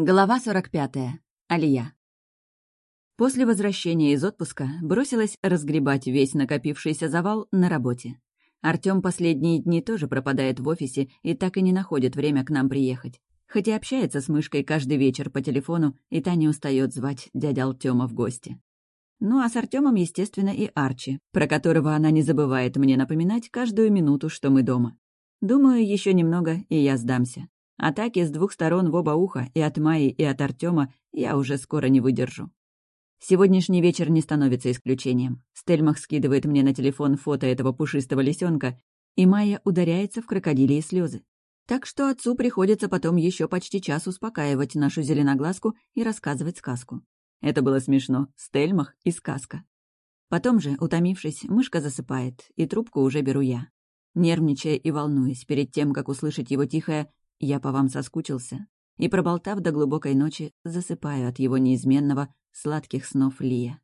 Глава 45. Алия. После возвращения из отпуска бросилась разгребать весь накопившийся завал на работе. Артём последние дни тоже пропадает в офисе и так и не находит время к нам приехать. Хоть и общается с мышкой каждый вечер по телефону, и та не устает звать дядя Артёма в гости. Ну а с Артёмом, естественно, и Арчи, про которого она не забывает мне напоминать каждую минуту, что мы дома. Думаю, еще немного, и я сдамся. Атаки с двух сторон в оба уха, и от Майи, и от Артема, я уже скоро не выдержу. Сегодняшний вечер не становится исключением. Стельмах скидывает мне на телефон фото этого пушистого лисенка, и Майя ударяется в крокодилии слезы. Так что отцу приходится потом еще почти час успокаивать нашу зеленоглазку и рассказывать сказку. Это было смешно. Стельмах и сказка. Потом же, утомившись, мышка засыпает, и трубку уже беру я. Нервничая и волнуясь перед тем, как услышать его тихое я по вам соскучился, и, проболтав до глубокой ночи, засыпаю от его неизменного сладких снов Лия.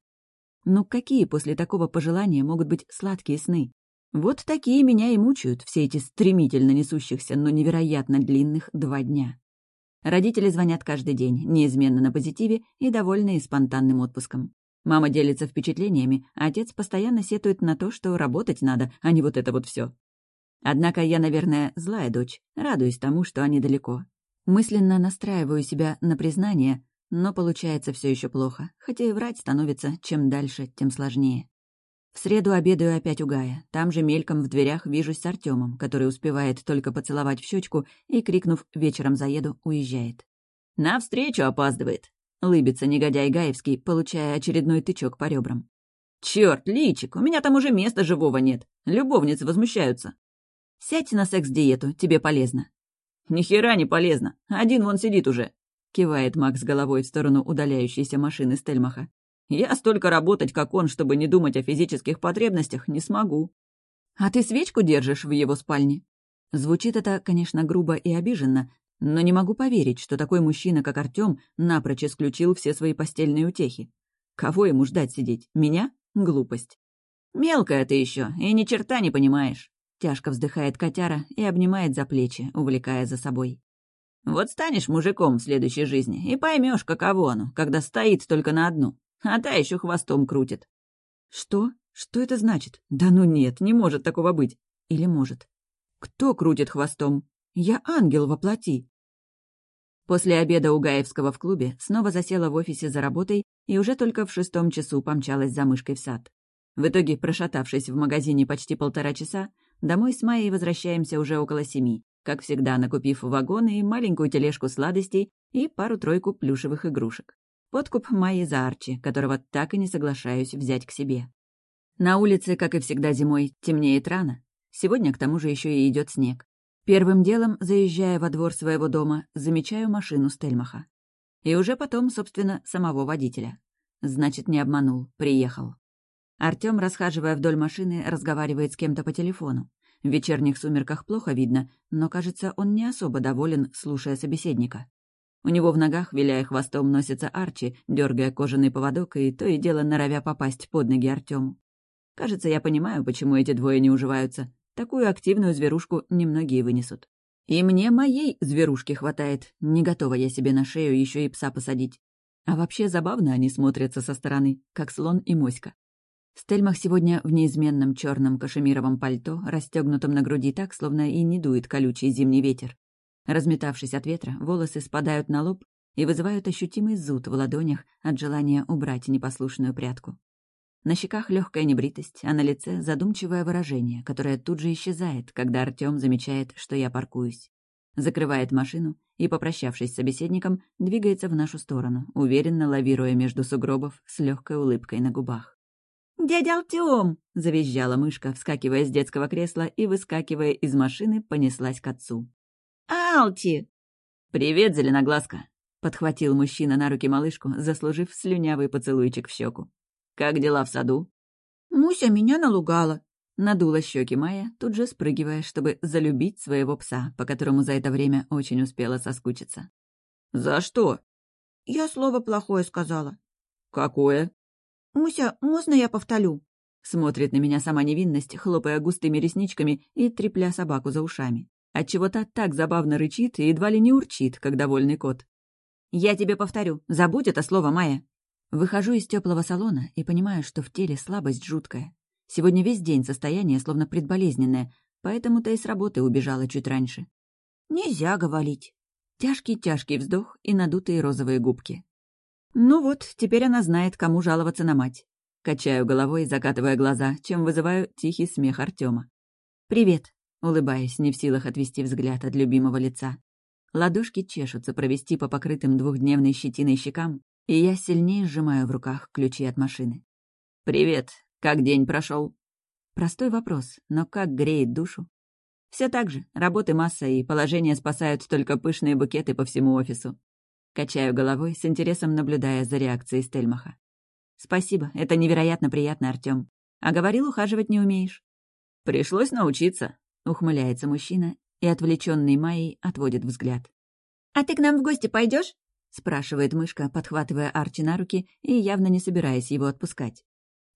Ну какие после такого пожелания могут быть сладкие сны? Вот такие меня и мучают все эти стремительно несущихся, но невероятно длинных два дня. Родители звонят каждый день, неизменно на позитиве и довольны спонтанным отпуском. Мама делится впечатлениями, а отец постоянно сетует на то, что работать надо, а не вот это вот все. Однако я, наверное, злая дочь, радуюсь тому, что они далеко. Мысленно настраиваю себя на признание, но получается все еще плохо, хотя и врать становится чем дальше, тем сложнее. В среду обедаю опять у Гая. Там же мельком в дверях вижусь с Артемом, который успевает только поцеловать в щечку и, крикнув «вечером заеду», уезжает. «На встречу опаздывает!» — лыбится негодяй Гаевский, получая очередной тычок по ребрам. «Чёрт, Личик, у меня там уже места живого нет. Любовницы возмущаются». Сядь на секс-диету, тебе полезно». «Ни хера не полезно. Один вон сидит уже», — кивает Макс головой в сторону удаляющейся машины Стельмаха. «Я столько работать, как он, чтобы не думать о физических потребностях, не смогу». «А ты свечку держишь в его спальне?» Звучит это, конечно, грубо и обиженно, но не могу поверить, что такой мужчина, как Артём, напрочь исключил все свои постельные утехи. Кого ему ждать сидеть? Меня? Глупость. Мелкая ты еще, и ни черта не понимаешь. Тяжко вздыхает котяра и обнимает за плечи, увлекая за собой. «Вот станешь мужиком в следующей жизни и поймешь, каково оно, когда стоит только на одну, а та еще хвостом крутит». «Что? Что это значит? Да ну нет, не может такого быть. Или может? Кто крутит хвостом? Я ангел во плоти». После обеда у Гаевского в клубе снова засела в офисе за работой и уже только в шестом часу помчалась за мышкой в сад. В итоге, прошатавшись в магазине почти полтора часа, Домой с Майей возвращаемся уже около семи, как всегда накупив вагоны и маленькую тележку сладостей и пару-тройку плюшевых игрушек. Подкуп Майи за Арчи, которого так и не соглашаюсь взять к себе. На улице, как и всегда зимой, темнеет рано. Сегодня, к тому же, еще и идет снег. Первым делом, заезжая во двор своего дома, замечаю машину Стельмаха. И уже потом, собственно, самого водителя. Значит, не обманул, приехал. Артём, расхаживая вдоль машины, разговаривает с кем-то по телефону. В вечерних сумерках плохо видно, но, кажется, он не особо доволен, слушая собеседника. У него в ногах, виляя хвостом, носится Арчи, дергая кожаный поводок и то и дело норовя попасть под ноги Артему. Кажется, я понимаю, почему эти двое не уживаются. Такую активную зверушку немногие вынесут. И мне моей зверушки хватает. Не готова я себе на шею еще и пса посадить. А вообще забавно они смотрятся со стороны, как слон и моська. Стельмах сегодня в неизменном черном кашемировом пальто, расстегнутом на груди так, словно и не дует колючий зимний ветер. Разметавшись от ветра, волосы спадают на лоб и вызывают ощутимый зуд в ладонях от желания убрать непослушную прядку. На щеках легкая небритость, а на лице задумчивое выражение, которое тут же исчезает, когда Артем замечает, что я паркуюсь. Закрывает машину и, попрощавшись с собеседником, двигается в нашу сторону, уверенно лавируя между сугробов с легкой улыбкой на губах. «Дядя Артём!» — завизжала мышка, вскакивая с детского кресла и, выскакивая из машины, понеслась к отцу. «Алти!» «Привет, зеленоглазка!» — подхватил мужчина на руки малышку, заслужив слюнявый поцелуйчик в щеку. «Как дела в саду?» «Муся меня налугала», — надула щеки Майя, тут же спрыгивая, чтобы залюбить своего пса, по которому за это время очень успела соскучиться. «За что?» «Я слово плохое сказала». «Какое?» «Муся, можно я повторю?» Смотрит на меня сама невинность, хлопая густыми ресничками и трепля собаку за ушами. Отчего та так забавно рычит и едва ли не урчит, как довольный кот. Я тебе повторю, забудь это слово, Майя. Выхожу из теплого салона и понимаю, что в теле слабость жуткая. Сегодня весь день состояние словно предболезненное, поэтому-то и с работы убежала чуть раньше. Нельзя говорить. Тяжкий-тяжкий вздох и надутые розовые губки. Ну вот, теперь она знает, кому жаловаться на мать. Качаю головой, закатывая глаза, чем вызываю тихий смех Артема. «Привет», — улыбаясь, не в силах отвести взгляд от любимого лица. Ладошки чешутся провести по покрытым двухдневной щетиной щекам, и я сильнее сжимаю в руках ключи от машины. «Привет. Как день прошел? Простой вопрос, но как греет душу. Все так же, работы масса, и положение спасают только пышные букеты по всему офису. Качаю головой, с интересом наблюдая за реакцией Стельмаха. «Спасибо, это невероятно приятно, Артём. А говорил, ухаживать не умеешь». «Пришлось научиться», — ухмыляется мужчина и, отвлеченный Майей, отводит взгляд. «А ты к нам в гости пойдешь? спрашивает мышка, подхватывая Арчи на руки и явно не собираясь его отпускать.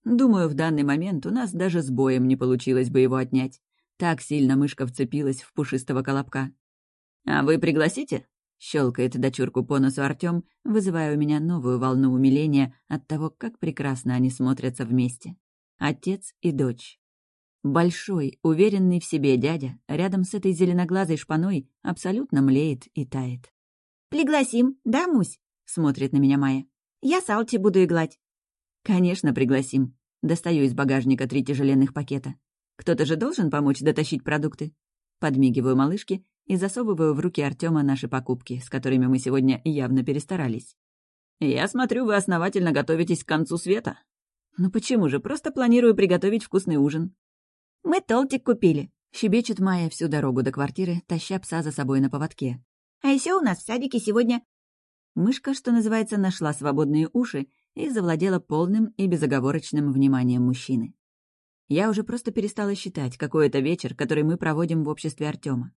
Думаю, в данный момент у нас даже с боем не получилось бы его отнять. Так сильно мышка вцепилась в пушистого колобка. «А вы пригласите?» — щелкает дочурку по носу Артём, вызывая у меня новую волну умиления от того, как прекрасно они смотрятся вместе. Отец и дочь. Большой, уверенный в себе дядя рядом с этой зеленоглазой шпаной абсолютно млеет и тает. «Пригласим, да, Мусь?» — смотрит на меня Майя. «Я Салти буду иглать». «Конечно, пригласим». Достаю из багажника три тяжеленных пакета. Кто-то же должен помочь дотащить продукты. Подмигиваю малышке и засовываю в руки Артема наши покупки, с которыми мы сегодня явно перестарались. «Я смотрю, вы основательно готовитесь к концу света». «Ну почему же? Просто планирую приготовить вкусный ужин». «Мы толтик купили», — щебечет Майя всю дорогу до квартиры, таща пса за собой на поводке. «А еще у нас в садике сегодня...» Мышка, что называется, нашла свободные уши и завладела полным и безоговорочным вниманием мужчины. Я уже просто перестала считать, какой это вечер, который мы проводим в обществе Артема.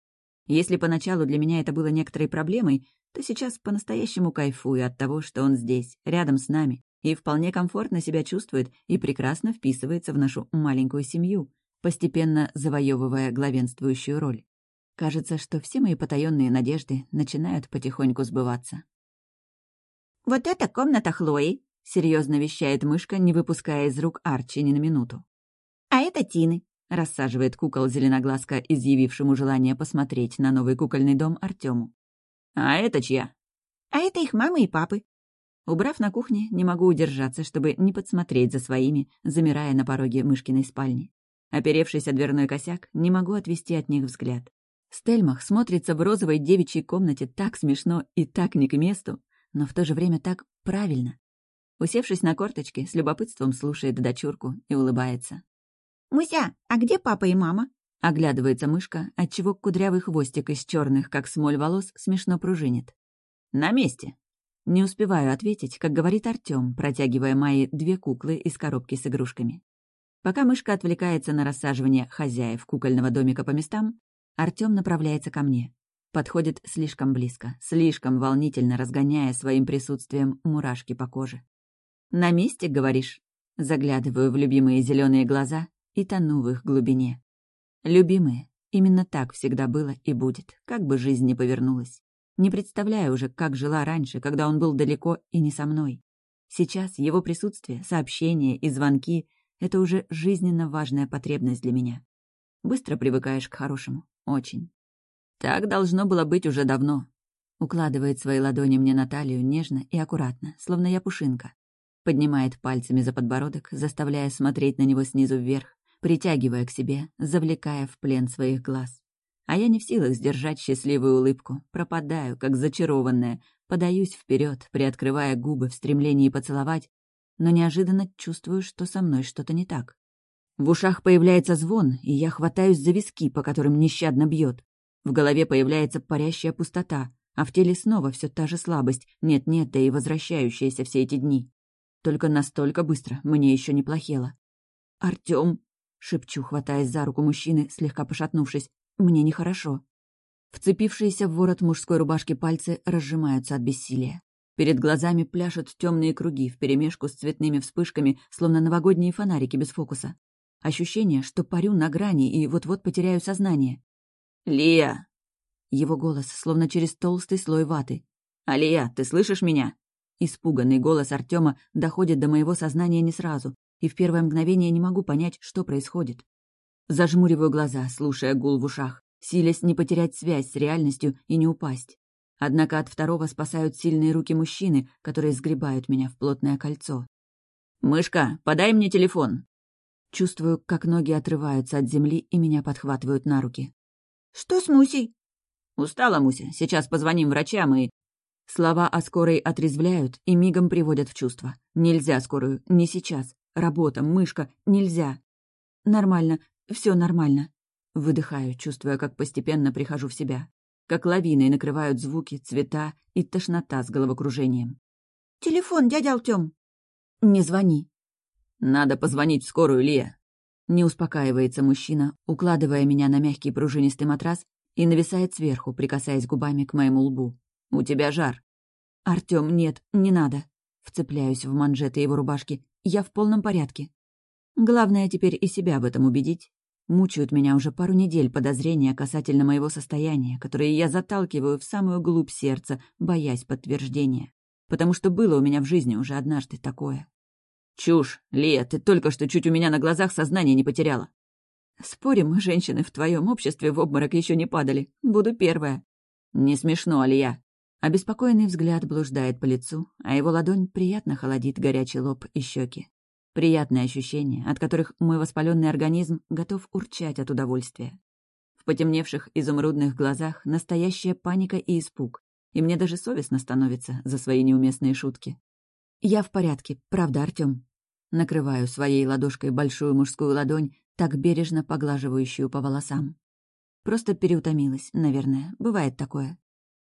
Если поначалу для меня это было некоторой проблемой, то сейчас по-настоящему кайфую от того, что он здесь, рядом с нами, и вполне комфортно себя чувствует и прекрасно вписывается в нашу маленькую семью, постепенно завоевывая главенствующую роль. Кажется, что все мои потаенные надежды начинают потихоньку сбываться. «Вот это комната Хлои», — серьезно вещает мышка, не выпуская из рук Арчи ни на минуту. «А это Тины», — рассаживает кукол зеленоглазка, изъявившему желание посмотреть на новый кукольный дом Артему. «А это чья?» «А это их мамы и папы». Убрав на кухне, не могу удержаться, чтобы не подсмотреть за своими, замирая на пороге мышкиной спальни. Оперевшись о дверной косяк, не могу отвести от них взгляд. Стельмах смотрится в розовой девичьей комнате так смешно и так не к месту, но в то же время так правильно. Усевшись на корточки, с любопытством слушает дочурку и улыбается. «Муся, а где папа и мама?» Оглядывается мышка, отчего кудрявый хвостик из черных, как смоль волос, смешно пружинит. «На месте!» Не успеваю ответить, как говорит Артём, протягивая Майе две куклы из коробки с игрушками. Пока мышка отвлекается на рассаживание хозяев кукольного домика по местам, Артём направляется ко мне. Подходит слишком близко, слишком волнительно разгоняя своим присутствием мурашки по коже. «На месте, говоришь?» Заглядываю в любимые зеленые глаза и тону в их глубине. Любимые, именно так всегда было и будет, как бы жизнь ни повернулась. Не представляю уже, как жила раньше, когда он был далеко и не со мной. Сейчас его присутствие, сообщения и звонки это уже жизненно важная потребность для меня. Быстро привыкаешь к хорошему. Очень. Так должно было быть уже давно. Укладывает свои ладони мне на талию нежно и аккуратно, словно я пушинка. Поднимает пальцами за подбородок, заставляя смотреть на него снизу вверх, притягивая к себе, завлекая в плен своих глаз. А я не в силах сдержать счастливую улыбку, пропадаю, как зачарованная, подаюсь вперед, приоткрывая губы в стремлении поцеловать, но неожиданно чувствую, что со мной что-то не так. В ушах появляется звон, и я хватаюсь за виски, по которым нещадно бьет. В голове появляется парящая пустота, а в теле снова все та же слабость, нет-нет, да и возвращающаяся все эти дни. Только настолько быстро мне еще не плохело. «Артём!» — шепчу, хватаясь за руку мужчины, слегка пошатнувшись. «Мне нехорошо». Вцепившиеся в ворот мужской рубашки пальцы разжимаются от бессилия. Перед глазами пляшут темные круги вперемешку с цветными вспышками, словно новогодние фонарики без фокуса. Ощущение, что парю на грани и вот-вот потеряю сознание. «Лия!» Его голос, словно через толстый слой ваты. «Алия, ты слышишь меня?» Испуганный голос Артема доходит до моего сознания не сразу, и в первое мгновение не могу понять, что происходит. Зажмуриваю глаза, слушая гул в ушах, силясь не потерять связь с реальностью и не упасть. Однако от второго спасают сильные руки мужчины, которые сгребают меня в плотное кольцо. «Мышка, подай мне телефон!» Чувствую, как ноги отрываются от земли и меня подхватывают на руки. «Что с Мусей?» «Устала, Муся. Сейчас позвоним врачам и...» Слова о скорой отрезвляют и мигом приводят в чувство. Нельзя скорую, не сейчас. Работа, мышка, нельзя. Нормально, все нормально. Выдыхаю, чувствуя, как постепенно прихожу в себя. Как лавиной накрывают звуки, цвета и тошнота с головокружением. «Телефон, дядя Артём!» «Не звони!» «Надо позвонить в скорую, Лия!» Не успокаивается мужчина, укладывая меня на мягкий пружинистый матрас и нависает сверху, прикасаясь губами к моему лбу. У тебя жар». «Артём, нет, не надо». Вцепляюсь в манжеты его рубашки. «Я в полном порядке». Главное теперь и себя в этом убедить. Мучают меня уже пару недель подозрения касательно моего состояния, которые я заталкиваю в самую глубь сердца, боясь подтверждения. Потому что было у меня в жизни уже однажды такое. «Чушь! Лия, ты только что чуть у меня на глазах сознание не потеряла!» «Спорим, женщины в твоем обществе в обморок еще не падали. Буду первая». «Не смешно, Алия. Обеспокоенный взгляд блуждает по лицу, а его ладонь приятно холодит горячий лоб и щеки. Приятные ощущения, от которых мой воспаленный организм готов урчать от удовольствия. В потемневших изумрудных глазах настоящая паника и испуг, и мне даже совестно становится за свои неуместные шутки. «Я в порядке, правда, Артём?» Накрываю своей ладошкой большую мужскую ладонь, так бережно поглаживающую по волосам. Просто переутомилась, наверное, бывает такое.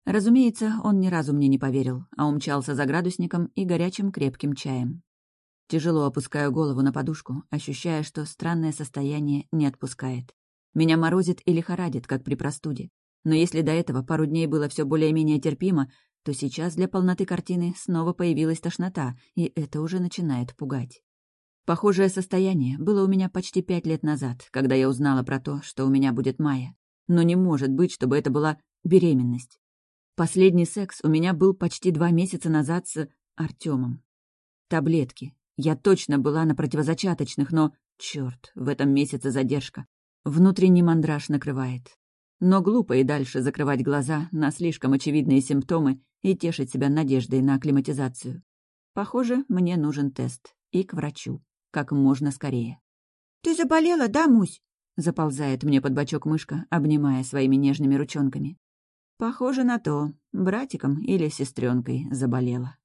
Разумеется, он ни разу мне не поверил, а умчался за градусником и горячим крепким чаем. Тяжело опускаю голову на подушку, ощущая, что странное состояние не отпускает. Меня морозит и лихорадит, как при простуде. Но если до этого пару дней было все более-менее терпимо, то сейчас для полноты картины снова появилась тошнота, и это уже начинает пугать. Похожее состояние было у меня почти пять лет назад, когда я узнала про то, что у меня будет Майя. Но не может быть, чтобы это была беременность. Последний секс у меня был почти два месяца назад с Артемом. Таблетки. Я точно была на противозачаточных, но, черт, в этом месяце задержка. Внутренний мандраж накрывает. Но глупо и дальше закрывать глаза на слишком очевидные симптомы и тешить себя надеждой на акклиматизацию. Похоже, мне нужен тест. И к врачу. Как можно скорее. «Ты заболела, да, Мусь?» Заползает мне под бочок мышка, обнимая своими нежными ручонками. Похоже на то, братиком или сестренкой заболела.